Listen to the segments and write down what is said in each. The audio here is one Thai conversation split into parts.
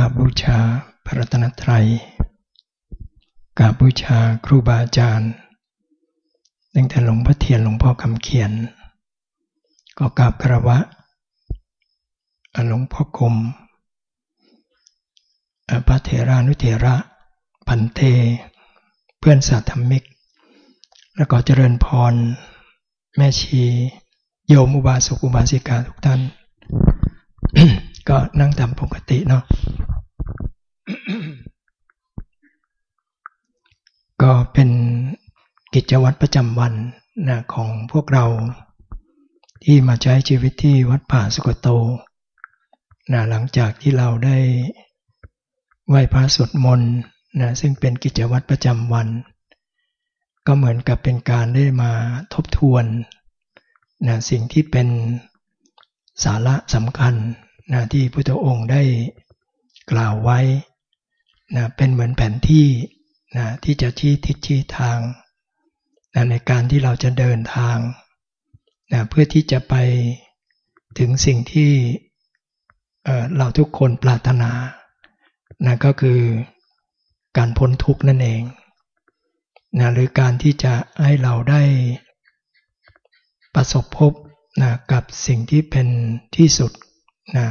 กราบบูชาพระรัตนตรัยกราบบูชาครูบาอาจารย์ตั้งแต่หลวงพ่อเทียนหลวงพ่อคำเขียน ก็กราบคารวะหลวงพ่อกรมพระเถรานุเถระ พันเท เพื่อนสาธรรมิก แล้วก็เจริญพร แม่ชี โยมอุบาสกอุบาสิกาทุกท่าน ก็นั่งตามปกติเนาะก็เป็นกิจวัตรประจำวันนะของพวกเราที่มาใช้ชีวิตที่วัดป่าสุกโตนะหลังจากที่เราได้ไหว้พระสวดมนต์นะซึ่งเป็นกิจวัตรประจำวัน ก็เหมือนกับเป็นการได้มาทบทวนนะสิ่งที่เป็นสาระสำคัญ นะที่พุทธองค์ได้กล่าวไว้นะเป็นเหมือนแผนที่นะที่จะชี้ทิศชี้ทางนะในการที่เราจะเดินทางนะเพื่อที่จะไปถึงสิ่งที่เราทุกคนปรารถนานะก็คือการพ้นทุกข์นั่นเองนะหรือการที่จะให้เราได้ประสบพบนะกับสิ่งที่เป็นที่สุด นะ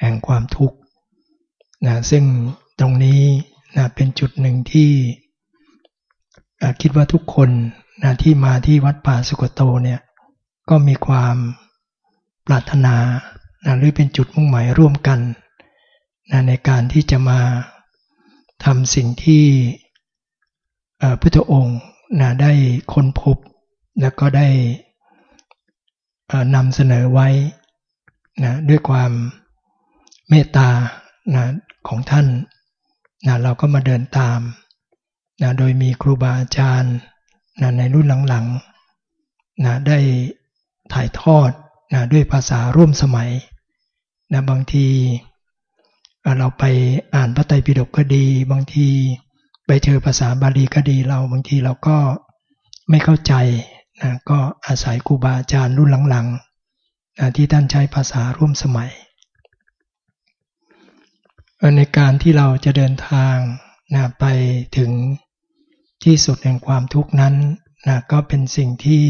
แห่งความทุกข์นะซึ่งตรงนี้นะเป็นจุดหนึ่งที่คิดว่าทุกคนนะที่มาที่วัดป่าสุกโตเนี่ยก็มีความปรารถนานะหรือเป็นจุดมุ่งหมายร่วมกันนะในการที่จะมาทำสิ่งที่พุทธองค์นะได้ค้นพบ แล้วก็ได้นำเสนอไว้ นะด้วยความเมตตานะของท่านนะเราก็มาเดินตามนะโดยมีครูบาอาจารย์นะในรุ่นหลังๆนะได้ถ่ายทอดนะด้วยภาษาร่วมสมัยนะบางทีเราไปอ่านพระไตรปิฎกก็ดี บางทีไปเจอภาษาบาลีก็ดีเราบางทีเราก็ไม่เข้าใจนะก็อาศัยครูบาอาจารย์รุ่นหลังๆ ที่ท่านใช้ภาษาร่วมสมัย ในการที่เราจะเดินทางนะไปถึงที่สุดแห่งความทุกข์นั้นนะก็เป็นสิ่งที่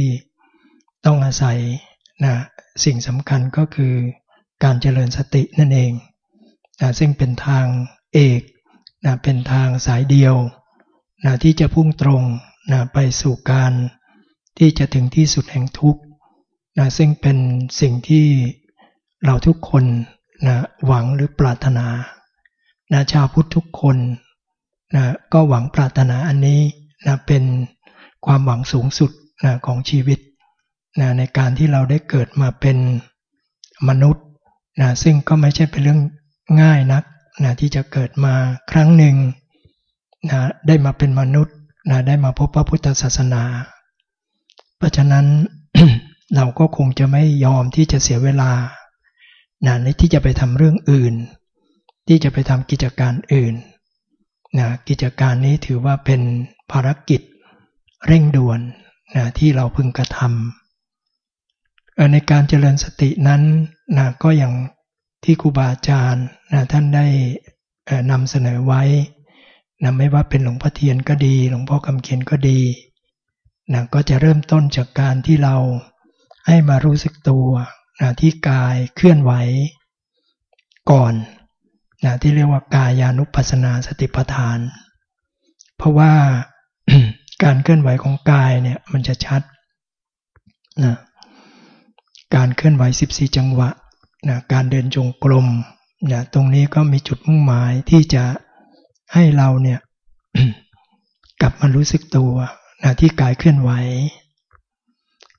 ต้องอาศัยนะสิ่งสำคัญก็คือการเจริญสตินั่นเองนะซึ่งเป็นทางเอกนะเป็นทางสายเดียวนะที่จะพุ่งตรงนะไปสู่การที่จะถึงที่สุดแห่งทุกข์ นะซึ่งเป็นสิ่งที่เราทุกคนนะหวังหรือปรารถนานะชาวพุทธทุกคนนะก็หวังปรารถนาอันนี้นะเป็นความหวังสูงสุดนะของชีวิตนะในการที่เราได้เกิดมาเป็นมนุษย์นะซึ่งก็ไม่ใช่เป็นเรื่องง่ายนักนะที่จะเกิดมาครั้งหนึ่งนะได้มาเป็นมนุษย์นะได้มาพบพระพุทธศาสนา เพราะฉะนั้น เราก็คงจะไม่ยอมที่จะเสียเวลานะในที่จะไปทำเรื่องอื่น ที่จะไปทำกิจการอื่นนะกิจการนี้ถือว่าเป็นภารกิจเร่งด่วนนะที่เราพึงกระทำในการเจริญสตินั้นนะก็อย่างที่ครูบาอาจารย์นะท่านได้นำเสนอไว้นะไม่ว่าเป็นหลวงพ่อเทียนก็ดี หลวงพ่อคำเขียนก็ดีนะก็จะเริ่มต้นจากการที่เรา ให้มารู้สึกตัวนะที่กายเคลื่อนไหวก่อนนะที่เรียกว่ากายานุปัสสนาสติปัฏฐาน เพราะว่าการเคลื่อนไหวของกายเนี่ยมันจะชัดนะการเคลื่อนไหว 14 จังหวะนะการเดินจงกรมนะตรงนี้ก็มีจุดมุ่งหมายที่จะให้เราเนี่ยกลับมารู้สึกตัวนะที่กายเคลื่อนไหว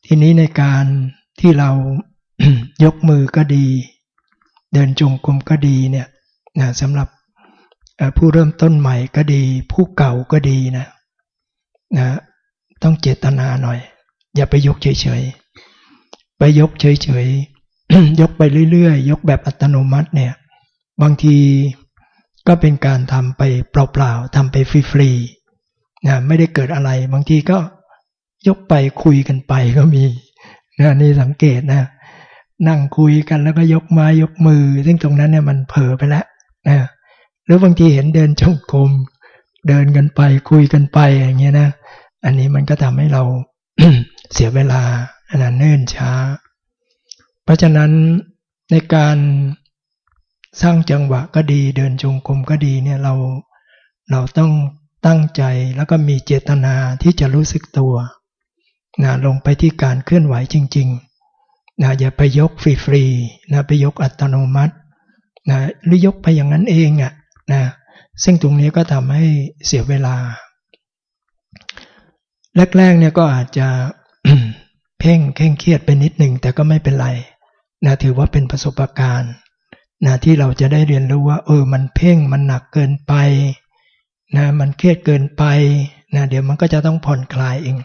ทีนี้ในการที่เรายกมือก็ดี เดินจงกรมก็ดีเนี่ยนะสำหรับผู้เริ่มต้นใหม่ก็ดี ผู้เก่าก็ดีนะนะต้องเจตนาหน่อย อย่าไปยกเฉยๆ ไปยกเฉยๆ ยกไปเรื่อยๆ ยกแบบอัตโนมัติเนี่ยบางทีก็เป็นการทำไปเปล่าๆทำไปฟรีๆนะไม่ได้เกิดอะไร บางทีก็ ยกไปคุยกันไปก็มีนะนี่สังเกตนะ นั่งคุยกันแล้วก็ยกไม้ยกมือ ซึ่งตรงนั้นเนี่ยมันเผลอไปแล้วนะหรือบางทีเห็นเดินจงกรมเดินกันไปคุยกันไปอย่างเงี้ยนะอันนี้มันก็ทำให้เราเสียเวลาอันนั้นเนิ่นช้า เพราะฉะนั้นในการสร้างจังหวะก็ดีเดินจงกรมก็ดีเนี่ยเราเราต้องตั้งใจแล้วก็มีเจตนาที่จะรู้สึกตัว นะลงไปที่การเคลื่อนไหวจริงๆนะอย่าไปยกฟรีๆนะไปยกอัตโนมัตินะหรือยกไปอย่างนั้นเองอะ่ะนะซึ่งตรงนี้ก็ทำให้เสียเวลา แรกๆเนี่ยก็อาจจะเพ่งเคร่งเครียดไปนิดหนึ่งแต่ก็ไม่เป็นไรนะถือว่าเป็นประสบการณ์นะที่เราจะได้เรียนรู้ว่า เออมันเพ่งมันหนักเกินไปนะมันเครียดเกินไปนะเดี๋ยวมันก็จะต้องผ่อนคลายเอง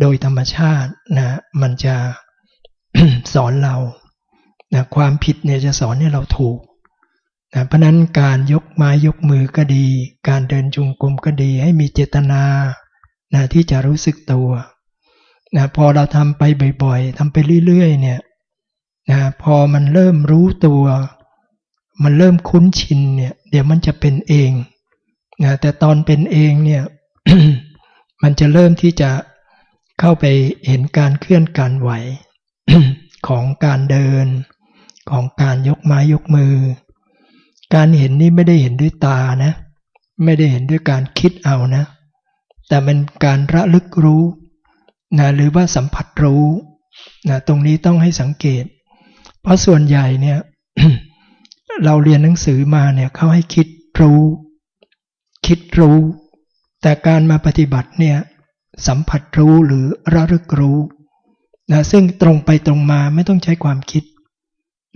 โดยธรรมชาตินะมันจะสอนเรานะความผิดเนี่ยจะสอนให้เราถูกนะเพราะนั้นการยกไม้ยกมือก็ดี การเดินจุงกรมก็ดี ให้มีเจตนานะที่จะรู้สึกตัวนะพอเราทำไปบ่อยๆทำไปเรื่อยๆเนี่ยนะพอมันเริ่มรู้ตัว มันเริ่มคุ้นชินเนี่ย เดี๋ยวมันจะเป็นเองนะแต่ตอนเป็นเองเนี่ย มันจะเริ่มที่จะ เข้าไปเห็นการเคลื่อนการไหวของการเดิน ของการยกไม้ยกมือ การเห็นนี่ไม่ได้เห็นด้วยตานะ ไม่ได้เห็นด้วยการคิดเอานะ แต่มันการระลึกรู้นะหรือว่าสัมผัสรู้นะตรงนี้ต้องให้สังเกต เพราะส่วนใหญ่เนี่ยเราเรียนหนังสือมาเนี่ยเขาให้คิดรู้ คิดรู้ แต่การมาปฏิบัติเนี่ย สัมผัสรู้หรือระลึกรู้นะซึ่งตรงไปตรงมาไม่ต้องใช้ความคิด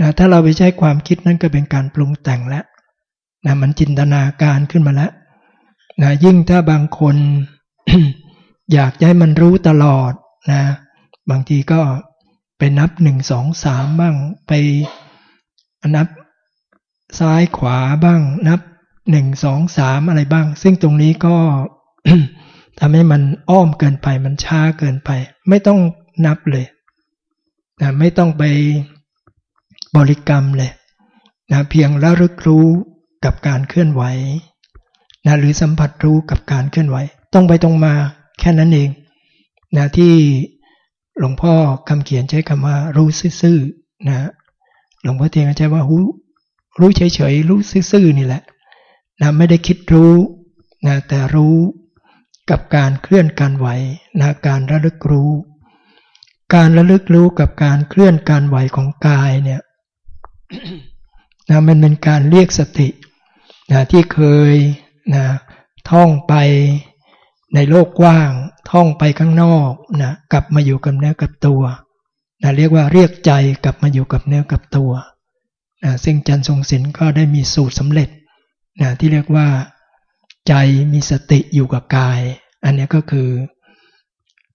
นะถ้าเราไปใช้ความคิดนั่นก็เป็นการปรุงแต่งแล้วนะมันจินตนาการขึ้นมาแล้วนะยิ่งถ้าบางคน อยากให้มันรู้ตลอดนะบางทีก็ไปนับหนึ่งสองสามบ้างไปนับซ้ายขวาบ้าง นับหนึ่งสองสามอะไรบ้าง ซึ่งตรงนี้ก็ ทำให้มันอ้อมเกินไปมันช้าเกินไป ไม่ต้องนับเลยนะไม่ต้องไปบริกรรมเลยนะเพียงระลึกรู้กับการเคลื่อนไหวนะหรือสัมผัสรู้กับการเคลื่อนไหว ต้องไปตรงมาแค่นั้นเองนะที่หลวงพ่อคำเขียนใช้คำว่ารู้ซื่อๆนะหลวงพ่อเทียนใช้ว่ารู้รู้เฉยๆรู้ซื่อๆนี่แหละนะไม่ได้คิดรู้นะแต่รู้ กับการเคลื่อนการไหวนะการระลึกรู้ การระลึกรู้กับการเคลื่อนการไหวของกายเนี่ยนะมันเป็นการเรียกสตินะที่เคยนะท่องไปในโลกกว้าง ท่องไปข้างนอกนะกลับมาอยู่กับเนื้อกับตัวนะเรียกว่าเรียกใจกลับมาอยู่กับเนื้อกับตัวนะซึ่งจันทรงศิลป์ก็ได้มีสูตรสำเร็จนะที่เรียกว่า ใจมีสติอยู่กับกาย อันนี้ก็คือ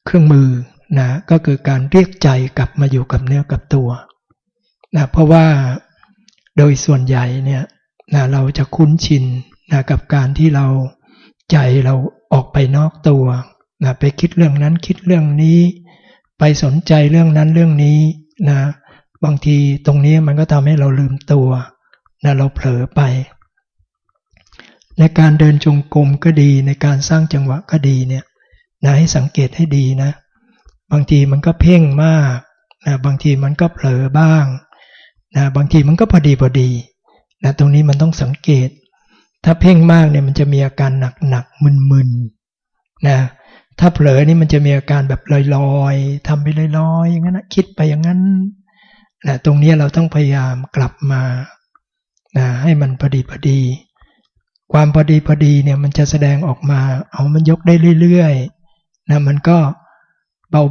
เครื่องมือนะก็คือการเรียกใจกลับมาอยู่กับเนื้อกับตัวนะเพราะว่าโดยส่วนใหญ่เนี่ยนะเราจะคุ้นชินนะกับการที่เราใจเราออกไปนอกตัวนะไปคิดเรื่องนั้นคิดเรื่องนี้ ไปสนใจเรื่องนั้นเรื่องนี้นะบางทีตรงนี้มันก็ทำให้เราลืมตัวนะเราเผลอไป ในการเดินจงกรมก็ดี ในการสร้างจังหวะก็ดีเนี่ยนะให้สังเกตให้ดีนะ บางทีมันก็เพ่งมากนะบางทีมันก็เผลอบ้างนะบางทีมันก็พอดีพอดีนะตรงนี้มันต้องสังเกต ถ้าเพ่งมากเนี่ยมันจะมีอาการหนักหนักมึนมึนนะถ้าเผลอนี่มันจะมีอาการแบบลอยๆทำไปลอยๆอย่างนั้นนะคิดไปอย่างนั้นนะตรงนี้เราต้องพยายามกลับมานะให้มันพอดีพอดี ความพอดีพอดีเนี่ยมันจะแสดงออกมา เอามันยกได้เรื่อยๆนะมันก็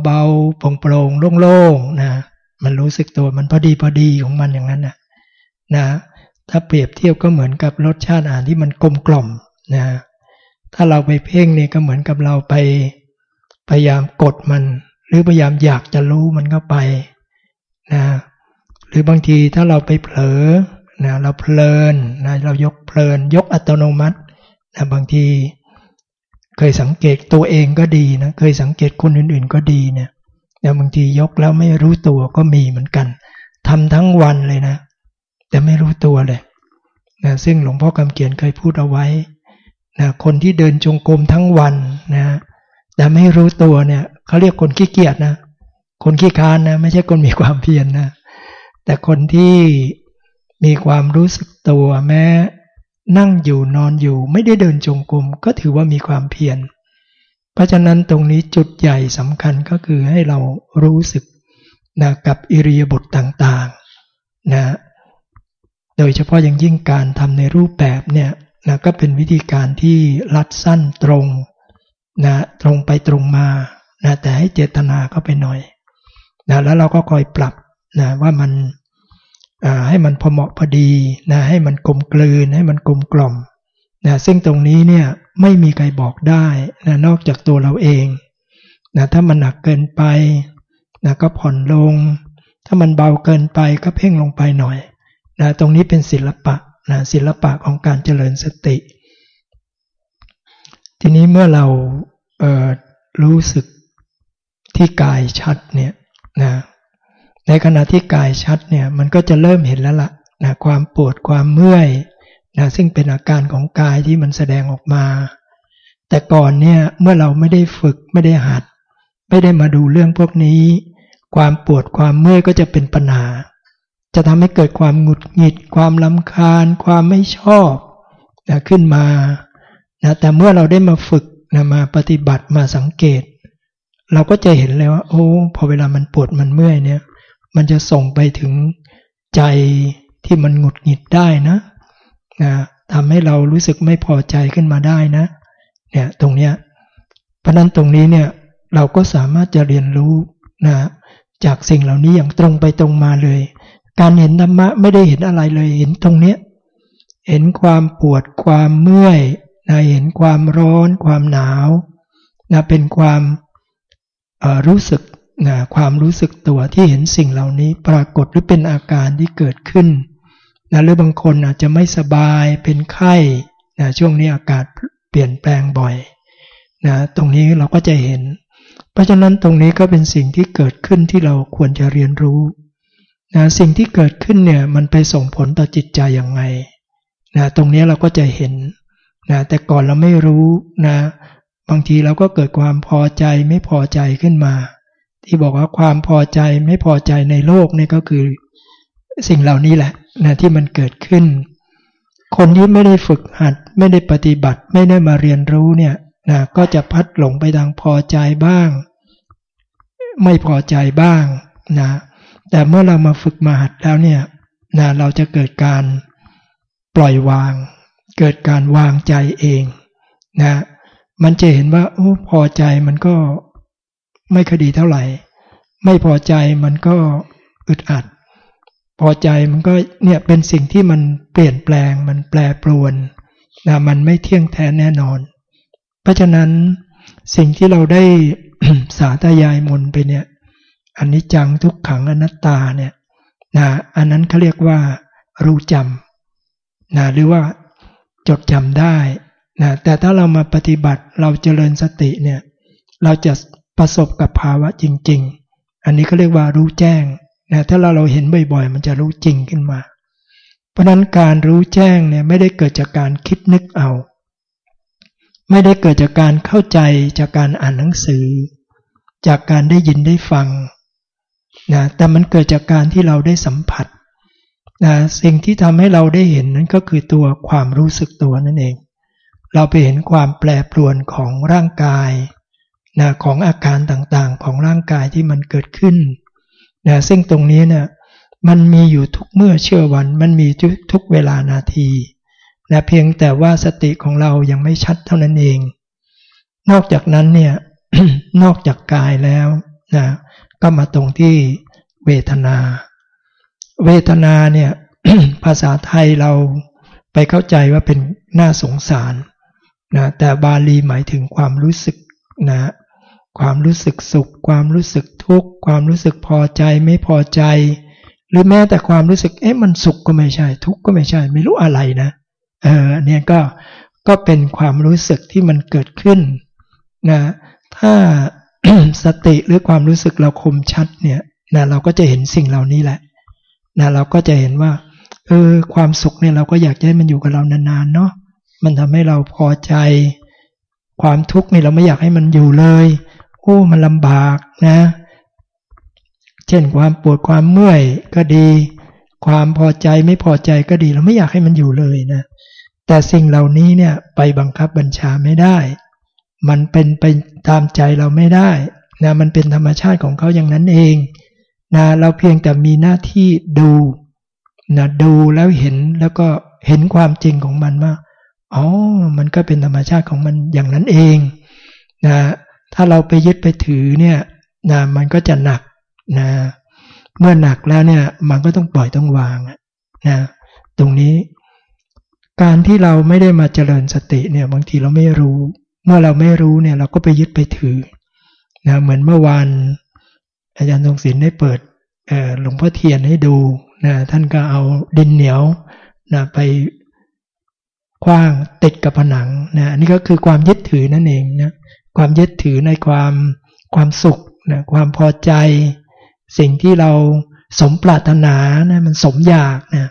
เบาๆโปร่งๆโล่งๆนะมันรู้สึกตัวมันพอดีพอดีของมันอย่างนั้นนะนะถ้าเปรียบเทียบก็เหมือนกับรสชาติอาหารที่มันกลมกล่อมนะถ้าเราไปเพ่งเนี่ยก็เหมือนกับเราไปพยายามกดมัน หรือพยายามอยากจะรู้มันก็ไปนะหรือบางทีถ้าเราไปเผลอ นะเราเพลินนะเรายกเพลิน ยกอัตโนมัตินะบางทีเคยสังเกตตัวเองก็ดีนะเคยสังเกตคนอื่นๆก็ดีเนี่ยแต่บางทียกแล้วไม่รู้ตัวก็มีเหมือนกันทำทั้งวันเลยนะ แต่ไม่รู้ตัวเลยนะซึ่งหลวงพ่อคำเขียนเคยพูดเอาไว้นะคนที่เดินจงกรมทั้งวันนะแต่ไม่รู้ตัวเนี่ยเขาเรียกคนขี้เกียจนะ คนขี้ค้านนะ ไม่ใช่คนมีความเพียรนนะแต่คนที่ มีความรู้สึกตัวแม้ นั่งอยู่นอนอยู่ไม่ได้เดินจงกรมก็ถือว่ามีความเพียร เพราะฉะนั้นตรงนี้จุดใหญ่สำคัญก็คือให้เรารู้สึกนะกับอิริยาบถต่างๆนะโดยเฉพาะอย่างยิ่งการทำในรูปแบบเนี่ยนะก็เป็นวิธีการที่รัดสั้นตรงนะตรงไปตรงมานะแต่ให้เจตนาเข้าไปหน่อยนะแล้วเราก็คอยปรับนะว่ามัน ให้มันพอเหมาะพอดีนะให้มันกลมกลืนให้มันกลมกล่อมนะซึ่งตรงนี้เนี่ยไม่มีใครบอกได้นะนอกจากตัวเราเองนะถ้ามันหนักเกินไปนะก็ผ่อนลง ถ้ามันเบาเกินไปก็เพ่งลงไปหน่อยนะตรงนี้เป็นศิลปะนะศิลปะของการเจริญสติ ทีนี้เมื่อเราเรู้สึกที่กายชัดเนี่ยนะ ในขณะที่กายชัดเนี่ยมันก็จะเริ่มเห็นแล้วละ่ะนะความปวดความเมื่อยนะซึ่งเป็นอาการของกายที่มันแสดงออกมา แต่ก่อนเนี่ยเมื่อเราไม่ได้ฝึกไม่ได้หัด ไม่ได้มาดูเรื่องพวกนี้ ความปวดความเมื่อยก็จะเป็นปัญหา จะทำให้เกิดความหงุดหงิด ความลำคาญ ความไม่ชอบนะขึ้นมานะแต่เมื่อเราได้มาฝึกนะมาปฏิบัติมาสังเกต เราก็จะเห็นเลยว่า โอ้พอเวลามันปวดมันเมื่อยเนี่ย มันจะส่งไปถึงใจที่มันหงุดหงิดได้นะนะทำให้เรารู้สึกไม่พอใจขึ้นมาได้นะเนี่ยตรงเนี้ยเพราะนั้นตรงนี้เนี่ยเราก็สามารถจะเรียนรู้นะจากสิ่งเหล่านี้อย่างตรงไปตรงมาเลย การเห็นธรรมะไม่ได้เห็นอะไรเลยเห็นตรงเนี้ยเห็นความปวดความเมื่อยนะเห็นความร้อน ความหนาวนะเป็นความรู้สึก นะความรู้สึกตัวที่เห็นสิ่งเหล่านี้ปรากฏหรือเป็นอาการที่เกิดขึ้นนะหรือบางคนอาจจะไม่สบายเป็นไข้นะช่วงนี้อากาศเปลี่ยนแปลงบ่อยนะตรงนี้เราก็จะเห็น เพราะฉะนั้นตรงนี้ก็เป็นสิ่งที่เกิดขึ้นที่เราควรจะเรียนรู้นะสิ่งที่เกิดขึ้นเนี่ยมันไปส่งผลต่อจิตใจอย่างไงนะตรงนี้เราก็จะเห็นนะแต่ก่อนเราไม่รู้นะบางทีเราก็เกิดความพอใจไม่พอใจขึ้นมา ที่บอกว่าความพอใจไม่พอใจในโลกนี่ก็คือสิ่งเหล่านี้แหละนะที่มันเกิดขึ้น คนที่ไม่ได้ฝึกหัด ไม่ได้ปฏิบัติไม่ได้มาเรียนรู้เนี่ยนะก็จะพัดหลงไปทางพอใจบ้าง ไม่พอใจบ้างนะแต่เมื่อเรามาฝึกมาหัดแล้วเนี่ยนะเราจะเกิดการปล่อยวาง เกิดการวางใจเองนะมันจะเห็นว่าโอ้พอใจมันก็ ไม่คดีเท่าไหร่ ไม่พอใจมันก็อึดอัด พอใจมันก็เนี่ยเป็นสิ่งที่มันเปลี่ยนแปลงมันแปรปรวนนะมันไม่เที่ยงแท้แน่นอน เพราะฉะนั้นสิ่งที่เราได้สาธยายมนไปเนี่ยอันนี้จังทุกขังอนัตตาเนี่ยนะอันนั้นเขาเรียกว่า รู้จำนะหรือว่าจดจำได้นะแต่ถ้าเรามาปฏิบัติเราเจริญสติเนี่ยเราจะ ประสบกับภาวะจริง ๆ อันนี้ก็เรียกว่ารู้แจ้งนะถ้าเราเราเห็นบ่อยๆ มันจะรู้จริงขึ้นมา เพราะนั้นการรู้แจ้งเนี่ยไม่ได้เกิดจากการคิดนึกเอา ไม่ได้เกิดจากการเข้าใจจากการอ่านหนังสือ จากการได้ยินได้ฟังนะแต่มันเกิดจากการที่เราได้สัมผัสนะสิ่งที่ทำให้เราได้เห็นนั้นก็คือตัวความรู้สึกตัวนั่นเอง เราไปเห็นความแปรปรวนของร่างกาย นะของอาการต่างๆของร่างกายที่มันเกิดขึ้นนะซึ่งตรงนี้เนะี่ยมันมีอยู่ทุกเมื่อเชื่อวัน มันมีทุกเวลานาทีนะเพียงแต่ว่าสติของเรายังไม่ชัดเท่านั้นเอง นอกจากนั้นเนี่ยนอกจากกายแล้วนะก็มาตรงที่เวทนา เวทนาเนี่ยภาษาไทยเราไปเข้าใจว่าเป็นน่าสงสารนะแต่บาลีหมายถึงความรู้สึกนะ ความรู้สึกสุข ความรู้สึกทุกข์ ความรู้สึกพอใจไม่พอใจ หรือแม้แต่ความรู้สึกเอ๊ะมันสุขก็ไม่ใช่ ทุกข์ก็ไม่ใช่ ไม่รู้อะไรนะเออเนี่ยก็ก็เป็นความรู้สึกที่มันเกิดขึ้นนะถ้าสติหรือความรู้สึกเราคมชัดเนี่ยนะเราก็จะเห็นสิ่งเหล่านี้แหละนะเราก็จะเห็นว่าเออความสุขเนี่ยเราก็อยากให้มันอยู่กับเรานานๆเนาะมันทำให้เราพอใจ ความทุกข์เนี่ยเราไม่อยากให้มันอยู่เลย โอ้มันลำบากนะ เช่นความปวดความเมื่อยก็ดี ความพอใจไม่พอใจก็ดีเราไม่อยากให้มันอยู่เลยนะ แต่สิ่งเหล่านี้เนี่ยไปบังคับบัญชาไม่ได้ มันเป็นไปตามใจเราไม่ได้นะมันเป็นธรรมชาติของเขาอย่างนั้นเองนะเราเพียงแต่มีหน้าที่ดูนะดูแล้วเห็นแล้วก็เห็นความจริงของมันว่าอ๋อ มันก็เป็นธรรมชาติของมันอย่างนั้นเองนะ ถ้าเราไปยึดไปถือเนี่ยนะมันก็จะหนักนะเมื่อหนักแล้วเนี่ยมันก็ต้องปล่อยต้องวางนะตรงนี้ การที่เราไม่ได้มาเจริญสติเนี่ยบางทีเราไม่รู้ เมื่อเราไม่รู้เนี่ยเราก็ไปยึดไปถือนะเหมือนเมื่อวานอาจารย์ทรงศิลป์ได้เปิดหลวงพ่อเทียนให้ดูนะท่านก็เอาดินเหนียวนะไปคว้างติดกับผนังนะอันนี้ก็คือความยึดถือนั่นเองนะ ความยึดถือในความความสุขนะความพอใจ สิ่งที่เราสมปรารถนานะมันสมอยากนะ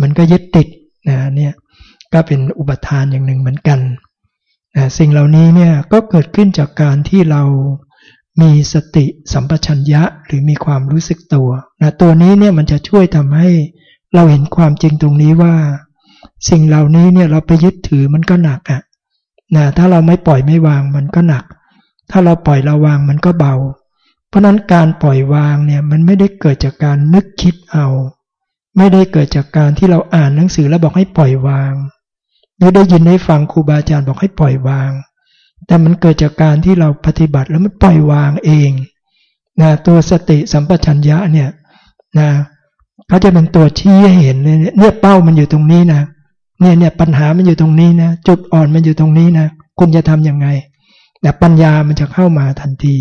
มันก็ยึดติดนะเนี่ยก็เป็นอุปทานอย่างหนึ่งเหมือนกันนะสิ่งเหล่านี้เนี่ยก็เกิดขึ้นจากการที่เรามีสติสัมปชัญญะหรือมีความรู้สึกตัวนะตัวนี้เนี่ยมันจะช่วยทำให้เราเห็นความจริงตรงนี้ว่า สิ่งเหล่านี้เนี่ยเราไปยึดถือมันก็หนักอะ่ะ นะถ้าเราไม่ปล่อยไม่วางมันก็หนัก ถ้าเราปล่อยเราวางมันก็เบา เพราะนั้นการปล่อยวางเนี่ยมันไม่ได้เกิดจากการนึกคิดเอา ไม่ได้เกิดจากการที่เราอ่านหนังสือแล้วบอกให้ปล่อยวางหรือได้ยินได้ฟังครูบาอาจารย์บอกให้ปล่อยวาง แต่มันเกิดจากการที่เราปฏิบัติแล้วมันปล่อยวางเองนะตัวสติสัมปชัญญะเนี่ยนะเขาจะเป็นตัวชี้ให้เห็นเนี่ยเป้ามันอยู่ตรงนี้นะเนี่ยเนี่ยปัญหามันอยู่ตรงนี้นะ จุดอ่อนมันอยู่ตรงนี้นะคุณจะทํำยังไงแต่ปัญญามันจะเข้ามาทันที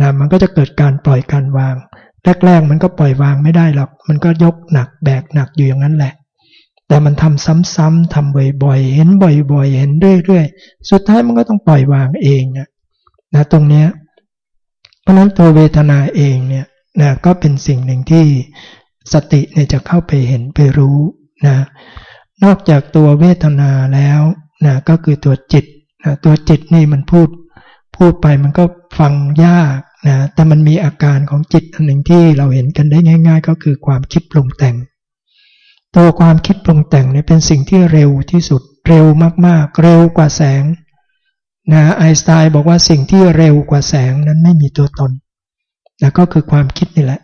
นะมันก็จะเกิดการปล่อยการวางแรกๆมันก็ปล่อยวางไม่ได้หรอก มันก็ยกหนักแบกหนักอยู่อย่างนั้นแหละ แต่มันทำซ้ำๆทำบ่อยๆ เห็นบ่อย ๆ เห็นเรื่อยๆ สุดท้ายมันก็ต้องปล่อยวางเองนะนะตรงเนี้ยเพราะนั้นตัวเวทนาเองเนี่ยนะก็เป็นสิ่งหนึ่งที่สติเนี่ยจะเข้าไปเห็นไปรู้นะ นอกจากตัวเวทนาแล้วนะก็คือตัวจิตนะตัวจิตนี่มันพูดพูดไปมันก็ฟังยากนะแต่มันมีอาการของจิตอันหนึ่งที่เราเห็นกันได้ง่าย ๆ ก็คือความคิดปรุงแต่ง ตัวความคิดปรุงแต่งเนี่ยเป็นสิ่งที่เร็วที่สุดเร็วมากๆ เร็วกว่าแสงนะไอน์สไตน์บอกว่าสิ่งที่เร็วกว่าแสงนั้นไม่มีตัวตนนะก็คือความคิดนี่แหละ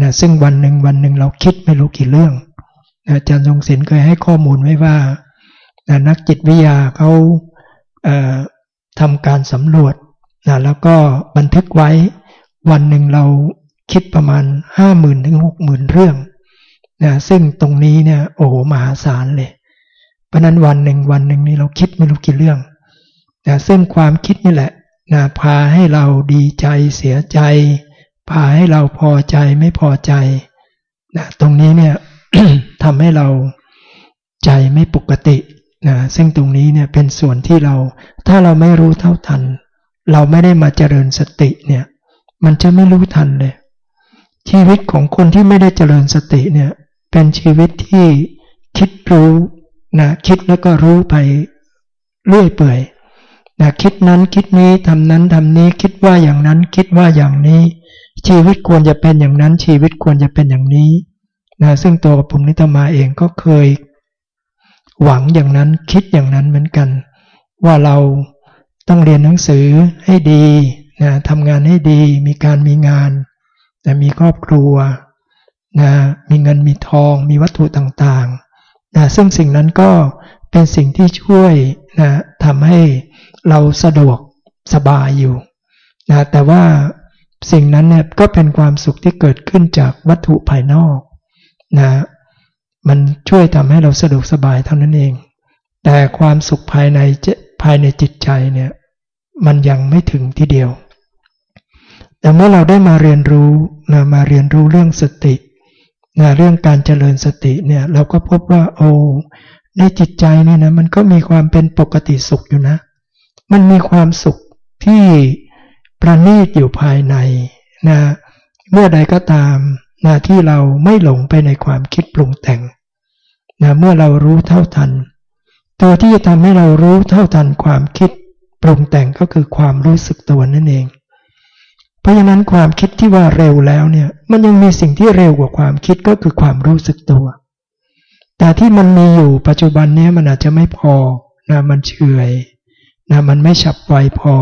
นะซึ่งวันหนึ่งวันหนึ่งเราคิดไม่รู้กี่เรื่อง อาจารย์ทรงศิลป์เคยให้ข้อมูลไว้ว่า นักจิตวิทยาเขาเทำการสำรวจนะแล้วก็บันทึกไว้วันหนึ่งเราคิดประมาณห้าหมื่นถึงหกหมื่นเรื่องนะซึ่งตรงนี้เนี่ยโอ้โหมหาศาลเลยเพราะนั้นวันหนึ่งวันหนึ่งนี่เราคิดไม่รู้กี่เรื่องนะซึ่งความคิดนี่แหละนะพาให้เราดีใจเสียใจ พาให้เราพอใจไม่พอใจนะตรงนี้เนี่ย ทำให้เราใจไม่ปกตินะซึ่งตรงนี้เนี่ยเป็นส่วนที่เราถ้าเราไม่รู้เท่าทัน เราไม่ได้มาเจริญสติเนี่ย มันจะไม่รู้ทันเลย ชีวิตของคนที่ไม่ได้เจริญสติเนี่ยเป็นชีวิตที่คิดรู้นะคิดแล้วก็รู้ไปเรื่อยเปื่อยนะคิดนั้นคิดนี้ทำนั้นทำนี้คิดว่าอย่างนั้นคิดว่าอย่างนี้ ชีวิตควรจะเป็นอย่างนั้นชีวิตควรจะเป็นอย่างนี้ นะซึ่งตัวผมนิตมาเองก็เคยหวังอย่างนั้นคิดอย่างนั้นเหมือนกัน ว่าเราต้องเรียนหนังสือให้ดีนะทำงานให้ดีมีการมีงานแต่มีครอบครัวนะมีเงินมีทอง มีวัตถุต่างๆนะซึ่งสิ่งนั้นก็เป็นสิ่งที่ช่วยนะทำให้เราสะดวกสบายอยู่นะแต่ว่าสิ่งนั้นเนี่ยก็เป็นความสุขที่เกิดขึ้นจากวัตถุภายนอก นะมันช่วยทำให้เราสะดวกสบายเท่านั้นเอง แต่ความสุขภายในภายในจิตใจเนี่ยมันยังไม่ถึงทีเดียว แต่เมื่อเราได้มาเรียนรู้นะมาเรียนรู้เรื่องสตินะเรื่องการเจริญสติเนี่ยเราก็พบว่าโอ้ในจิตใจเนี่ยนะมันก็มีความเป็นปกติสุขอยู่นะ มันมีความสุขที่ประณีตอยู่ภายในนะเมื่อใดก็ตาม นะที่เราไม่หลงไปในความคิดปรุงแต่งนะเมื่อเรารู้เท่าทัน ตัวที่จะทำให้เรารู้เท่าทันความคิดปรุงแต่งก็คือความรู้สึกตัวนั่นเอง เพราะฉะนั้นความคิดที่ว่าเร็วแล้วเนี่ยมันยังมีสิ่งที่เร็วกว่าความคิดก็คือความรู้สึกตัว แต่ที่มันมีอยู่ปัจจุบันนี้มันอาจจะไม่พอนะมันเฉยนะมันไม่ฉับไวพอ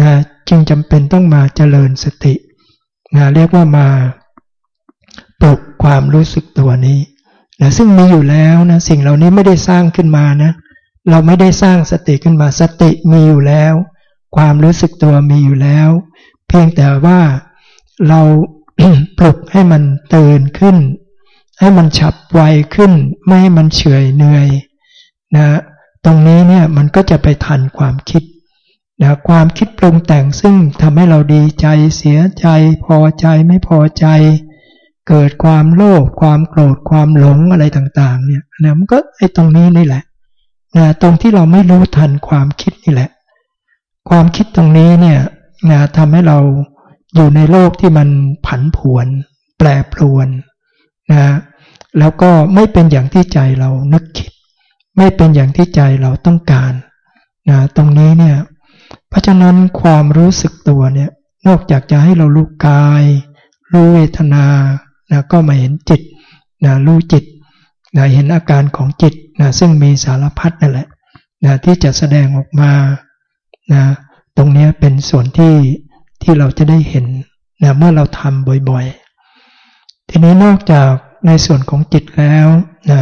นะจึงจำเป็นต้องมาเจริญสตินะเรียกว่ามา ปลุกความรู้สึกตัวนี้นะซึ่งมีอยู่แล้วนะสิ่งเหล่านี้ไม่ได้สร้างขึ้นมานะเราไม่ได้สร้างสติขึ้นมาสติมีอยู่แล้ว ความรู้สึกตัวมีอยู่แล้ว เพียงแต่ว่าเราปลุกให้มันตื่นขึ้น ให้มันฉับไวขึ้น ไม่ให้มันเฉยเหนื่อยนะตรงนี้เนี่ยมันก็จะไปทันความคิดนะความคิดปรุงแต่งซึ่งทำให้เราดีใจเสียใจ พอใจไม่พอใจ เกิดความโลภความโกรธความหลงอะไรต่างๆ เนี่ยนะมันก็ไอ้ตรงนี้นี่แหละนะตรงที่เราไม่รู้ทันความคิดนี่แหละ ความคิดตรงนี้เนี่ยนะทำให้เราอยู่ในโลกที่มันผันผวน แปรปรวนนะแล้วก็ไม่เป็นอย่างที่ใจเรานึกคิด ไม่เป็นอย่างที่ใจเราต้องการนะตรงนี้เนี่ยเพราะฉะนั้นความรู้สึกตัวเนี่ยนอกจากจะให้เรารู้กาย รู้เวทนา นะก็มาเห็นจิตนะรู้จิตนะเห็นอาการของจิตนะซึ่งมีสารพัดนั่นแหละนะที่จะแสดงออกมานะตรงนี้เป็นส่วนที่ที่เราจะได้เห็นนะเมื่อเราทำบ่อยๆ ทีนี้นอกจากในส่วนของจิตแล้วนะ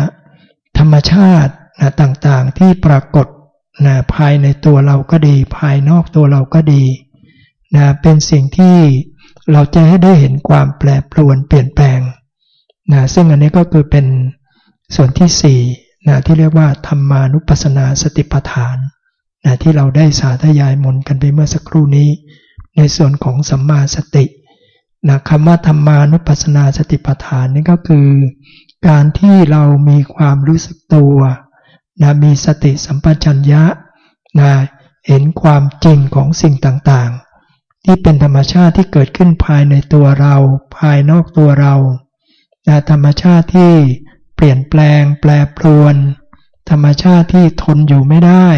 ธรรมชาตินะต่างๆที่ปรากฏนะภายในตัวเราก็ดี ภายนอกตัวเราก็ดีนะเป็นสิ่งที่ เราจะให้ได้เห็นความแปรปรวนเปลี่ยนแปลงนะซึ่งอันนี้ก็คือเป็นส่วนที่สี่นะที่เรียกว่าธรรมานุปัสสนาสติปัฏฐานนะที่เราได้สาธยายมนกันไปเมื่อสักครู่นี้ ในส่วนของสัมมาสตินะคำว่าธรรมานุปัสสนาสติปัฏฐานนี่ก็คือ การที่เรามีความรู้สึกตัวนะมีสติสัมปชัญญะนะเห็นความจริงของสิ่งต่างๆ ที่เป็นธรรมชาติที่เกิดขึ้นภายในตัวเรา ภายนอกตัวเรานะธรรมชาติที่เปลี่ยนแปลง แปรปรวน ธรรมชาติที่ทนอยู่ไม่ได้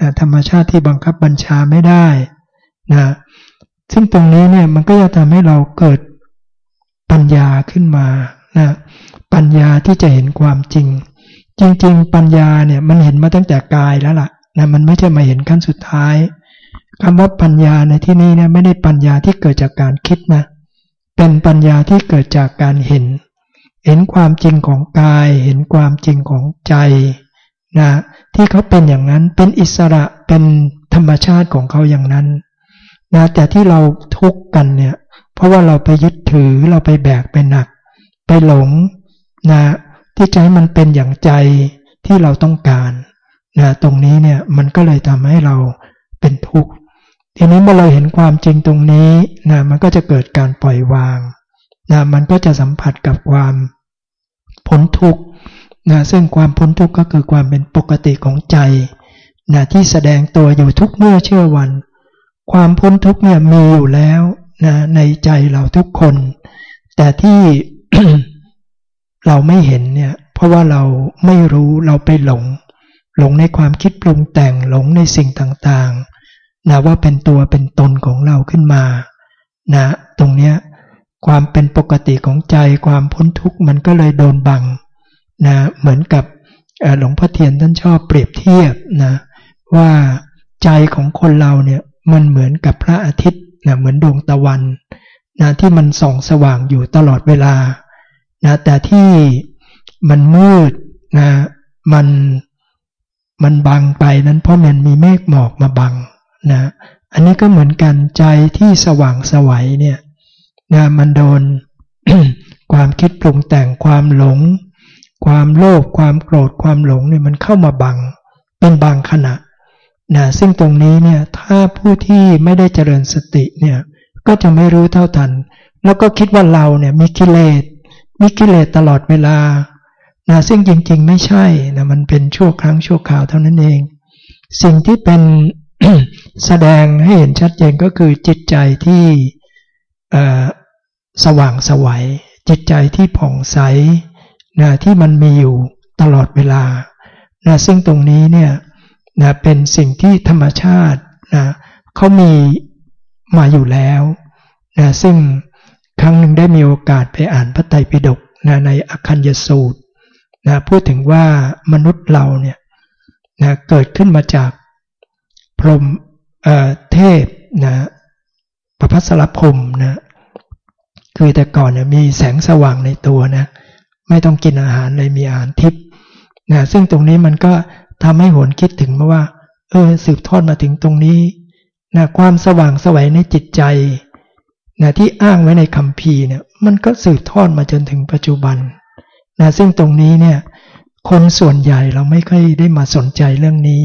นะธรรมชาติที่บังคับบัญชาไม่ได้นะซึ่งตรงนี้เนี่ยมันก็จะทำให้เราเกิดปัญญาขึ้นมานะปัญญาที่จะเห็นความจริง จริง ๆ ปัญญาเนี่ยมันเห็นมาตั้งแต่กายแล้วล่ะนะมันไม่ใช่มาเห็นขั้นสุดท้าย คำว่าปัญญาในที่นี้เนี่ยไม่ได้ปัญญาที่เกิดจากการคิดนะ เป็นปัญญาที่เกิดจากการเห็น เห็นความจริงของกาย เห็นความจริงของใจนะที่เขาเป็นอย่างนั้นเป็นอิสระเป็นธรรมชาติของเขาอย่างนั้นนะแต่ที่เราทุกข์กันเนี่ยเพราะว่าเราไปยึดถือเราไปแบกไปหนัก ไปหลงนะที่จะให้มันเป็นอย่างใจที่เราต้องการนะตรงนี้เนี่ยมันก็เลยทำให้เราเป็นทุกข์ ทีนี้เมื่อเราเห็นความจริงตรงนี้นะมันก็จะเกิดการปล่อยวางนะมันก็จะสัมผัสกับความพ้นทุกข์นะซึ่งความพ้นทุกข์ก็คือความเป็นปกติของใจนะที่แสดงตัวอยู่ทุกเมื่อเชื่อวัน ความพ้นทุกข์เนี่ยมีอยู่แล้วนะในใจเราทุกคน แต่ที่เราไม่เห็นเนี่ยเพราะว่าเราไม่รู้เราไปหลง หลงในความคิดปรุงแต่งหลงในสิ่งต่างๆ นะว่าเป็นตัวเป็นตนของเราขึ้นมานะตรงเนี้ยความเป็นปกติของใจความพ้นทุกข์มันก็เลยโดนบังนะเหมือนกับหลวงพ่อเทียนท่านชอบเปรียบเทียบนะว่าใจของคนเราเนี่ยมันเหมือนกับพระอาทิตย์นะเหมือนดวงตะวันนะที่มันส่องสว่างอยู่ตลอดเวลานะแต่ที่มันมืดนะมันมันบังไปนั้นเพราะมันมีเมฆหมอกมาบัง นะอันนี้ก็เหมือนกันใจที่สว่างสวัยเนี่ยนะมันโดนความคิดปรุงแต่งความหลง ความโลภความโกรธความหลงเนี่ยมันเข้ามาบังเป็นบางขณะนะซึ่งตรงนี้เนี่ยถ้าผู้ที่ไม่ได้เจริญสติเนี่ยก็จะไม่รู้เท่าทัน แล้วก็คิดว่าเราเนี่ยมีกิเลสมีกิเลสตลอดเวลานะซึ่งจริงๆ ไม่ใช่นะมันเป็นชั่วครั้งชั่วคราวเท่านั้นเอง สิ่งที่เป็น แสดงให้เห็นชัดเจนก็คือจิตใจที่สว่างสวัยจิตใจที่ผ่องใสนะที่มันมีอยู่ตลอดเวลานะซึ่งตรงนี้เนี่ยนะเป็นสิ่งที่ธรรมชาตินะเขามีมาอยู่แล้วนะซึ่งครั้งหนึ่งได้มีโอกาสไปอ่านพระไตรปิฎกนะในอคัญญสูตรนะพูดถึงว่ามนุษย์เราเนี่ยนะเกิดขึ้นมาจากพรหม เทพนะประพัสรพรมนะคือแต่ก่อนเนี่ยมีแสงสว่างในตัวนะไม่ต้องกินอาหารเลยมีอาหารทิพย์นะซึ่งตรงนี้มันก็ทำให้หวนคิดถึงมาว่า เออสืบทอดมาถึงตรงนี้นะความสว่างสวัยในจิตใจนะที่อ้างไว้ในคำพีเนี่ยมันก็สืบทอดมาจนถึงปัจจุบันนะซึ่งตรงนี้เนี่ยคนส่วนใหญ่เราไม่ค่อยได้มาสนใจเรื่องนี้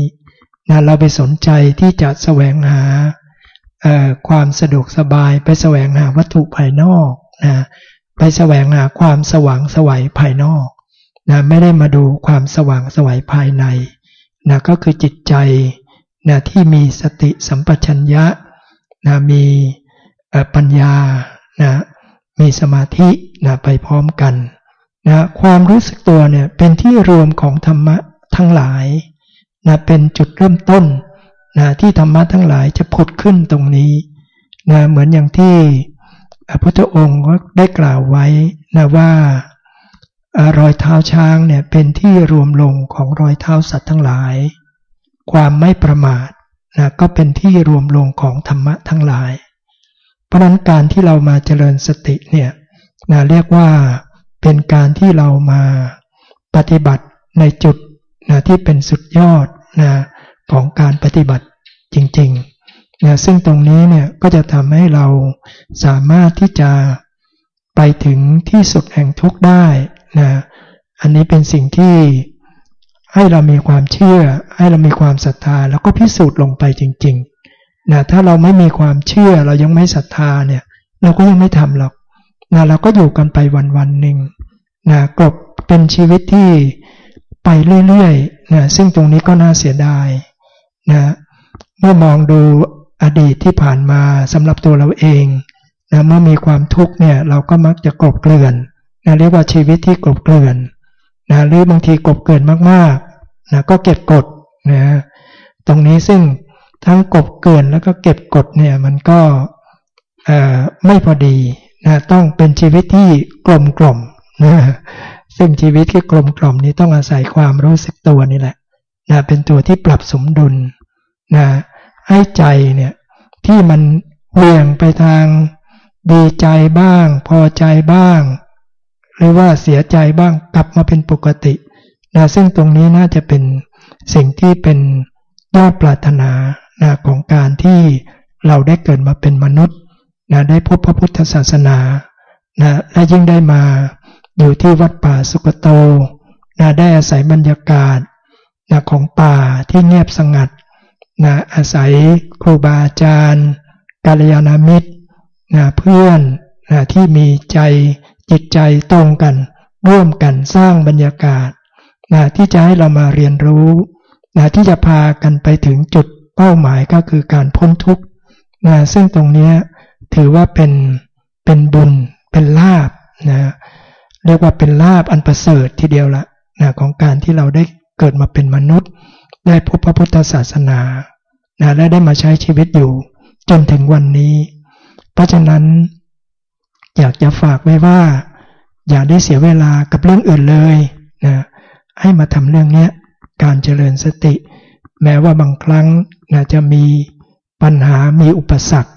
นะเราไปสนใจที่จะแสวงหาความสะดวกสบายไปแสวงหาวัตถุภายนอกนะไปแสวงหาความสว่างสวัยภายนอกนะไม่ได้มาดูความสว่างสวัยภายในนะก็คือจิตใจนะที่มีสติสัมปชัญญะนะมีปัญญานะมีสมาธินะไปพร้อมกันนะความรู้สึกตัวเนี่ยเป็นที่รวมของธรรมะทั้งหลาย นะเป็นจุดเริ่มต้นนะที่ธรรมะทั้งหลายจะผุดขึ้นตรงนี้นะเหมือนอย่างที่พระพุทธองค์ก็ได้กล่าวไว้นะว่ารอยเท้าช้างเนี่ยเป็นที่รวมลงของรอยเท้าสัตว์ทั้งหลาย ความไม่ประมาทนะก็เป็นที่รวมลงของธรรมะทั้งหลาย เพราะนั้นการที่เรามาเจริญสติเนี่ยนะเรียกว่าเป็นการที่เรามาปฏิบัติในจุด นะที่เป็นสุดยอดนะของการปฏิบัติจริงๆนะซึ่งตรงนี้เนี่ยก็จะทำให้เราสามารถที่จะไปถึงที่สุดแห่งทุกได้นะอันนี้เป็นสิ่งที่ให้เรามีความเชื่อ ให้เรามีความศรัทธาแล้วก็พิสูจน์ลงไปจริงๆนะถ้าเราไม่มีความเชื่อเรายังไม่ศรัทธาเนี่ยเราก็ยังไม่ทำหรอกนะเราก็อยู่กันไปวันๆหนึ่งนะกบเป็นชีวิตที่ ไปเรื่อยๆนะซึ่งตรงนี้ก็น่าเสียดายนะเมื่อมองดูอดีตที่ผ่านมาสำหรับตัวเราเองนะเมื่อมีความทุกข์เนี่ยเราก็มักจะกลบเกลื่อนนะเรียกว่าชีวิตที่กลบเกลื่อนนะหรือบางทีกลบเกลื่อนมากๆนะก็เก็บกดนะตรงนี้ซึ่งทั้งกบเกินแล้วก็เก็บกดเนี่ยมันก็ไม่พอดีนะต้องเป็นชีวิตที่กลมกล่อมนะ ซึ่งชีวิตที่กลมกล่อมนี้ต้องอาศัยความรู้สึกตัวนี่แหละนะเป็นตัวที่ปรับสมดุลนะให้ใจเนี่ยที่มันเวี่ยงไปทางดีใจบ้าง พอใจบ้าง หรือว่าเสียใจบ้างกลับมาเป็นปกตินะซึ่งตรงนี้น่าจะเป็นสิ่งที่เป็นยอดปรารถนานะของการที่เราได้เกิดมาเป็นมนุษย์นะได้พบพระพุทธศาสนานะและยิ่งได้มา อยู่ที่วัดป่าสุกโตนะได้อาศัยบรรยากาศนะของป่าที่เงียบสงัดนะอาศัยครูบาอาจารย์กาลยานามิตรนะเพื่อนนะที่มีใจจิตใจตรงกัน ร่วมกันสร้างบรรยากาศนะที่จะให้เรามาเรียนรู้นะที่จะพากันไปถึงจุดเป้าหมายก็คือการพ้นทุกข์นะซึ่งตรงนี้ถือว่าเป็นเป็นบุญเป็นลาบ เรียกว่าเป็นลาบอันประเสริฐทีเดียวละนะของการที่เราได้เกิดมาเป็นมนุษย์ ได้พบพระพุทธศาสนานะและได้มาใช้ชีวิตอยู่จนถึงวันนี้ เพราะฉะนั้น อยากจะฝากไว้ว่า อย่าได้เสียเวลากับเรื่องอื่นเลยนะให้มาทำเรื่องนี้การเจริญสติ แม้ว่าบางครั้งนะจะมีปัญหามีอุปสรรค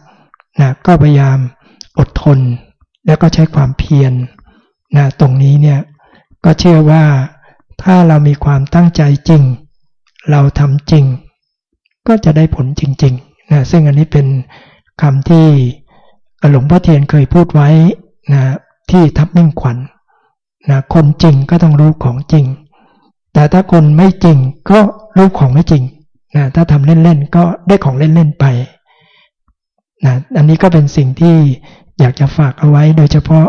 นะก็พยายามอดทน แล้วก็ใช้ความเพียร นะตรงนี้เนี่ยก็เชื่อว่าถ้าเรามีความตั้งใจจริง เราทำจริง ก็จะได้ผลจริงๆนะซึ่งอันนี้เป็นคำที่หลวงพ่อเทียนเคยพูดไว้นะที่ทับมิ่งขวัญนนะคนจริงก็ต้องรู้ของจริง แต่ถ้าคนไม่จริงก็รู้ของไม่จริงนะถ้าทำเล่นๆก็ได้ของเล่นๆไปนะอันนี้ก็เป็นสิ่งที่อยากจะฝากเอาไว้โดยเฉพาะ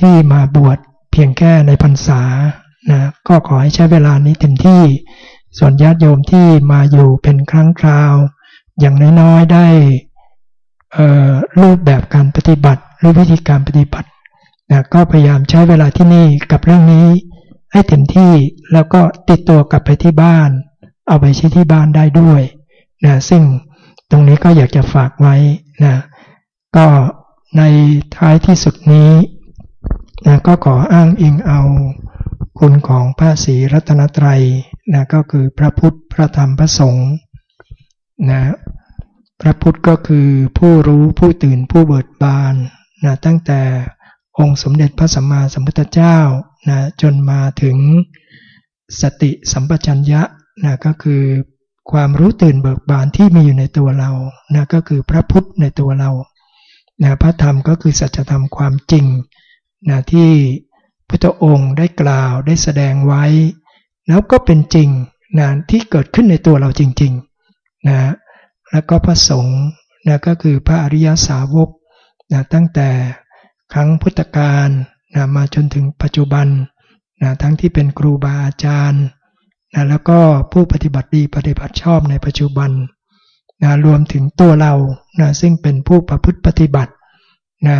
ที่มาบวชเพียงแค่ในพรรษานะก็ขอให้ใช้เวลานี้เต็มที่ส่วนญาติโยมที่มาอยู่เป็นครั้งคราว อย่างน้อยๆได้รูปแบบการปฏิบัติหรือวิธีการปฏิบัตินะก็พยายามใช้เวลาที่นี่กับเรื่องนี้ ให้เต็มที่แล้วก็ติดตัวกลับไปที่บ้าน เอาไปใช้ที่บ้านได้ด้วยนะซึ่งตรงนี้ก็อยากจะฝากไว้นะก็ในท้ายที่สุดนี้ นะก็ขออ้างอิงเอา คุณของพระศรีรัตนตรัยนะก็คือพระพุทธพระธรรมพระสงฆ์นะพระพุทธก็คือผู้รู้ผู้ตื่นผู้เบิดบานนะตั้งแต่องค์สมเด็จพระสัมมาสัมพุทธเจ้านะจนมาถึงสติสัมปชัญญะนะก็คือความรู้ตื่นเบิกบานที่มีอยู่ในตัวเรานะก็คือพระพุทธในตัวเรานะพระธรรมก็คือสัจธรรมความจริง นะที่พุทธองค์ได้กล่าวได้แสดงไว้ แล้วก็เป็นจริงนะที่เกิดขึ้นในตัวเราจริงๆนะแล้วก็พระสงฆ์นะก็คือพระอริยสาวกนะตั้งแต่ครั้งพุทธกาลนะมาจนถึงปัจจุบันนะทั้งที่เป็นครูบาอาจารย์นะแล้วก็ผู้ปฏิบัติดีปฏิบัติชอบในปัจจุบันนะรวมถึงตัวเรานะซึ่งเป็นผู้ประพฤติปฏิบัตินะ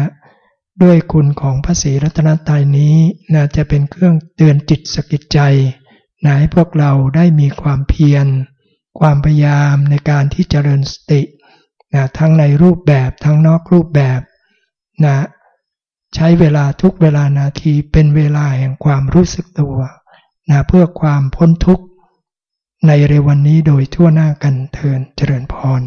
ด้วยคุณของพระศรีรัตนตรัยนี้นะจะเป็นเครื่องเตือนจิตสกิดใจนะให้พวกเราได้มีความเพียร ความพยายามในการที่จเจริญสตินะทั้งในรูปแบบทั้งนอกรูปแบบนะใช้เวลาทุกเวลานาทีเป็นเวลาแห่งความรู้สึกตัวนะเพื่อความพ้นทุกข์ในเร็ววันนี้โดยทั่วหน้ากันเทินเจริญพร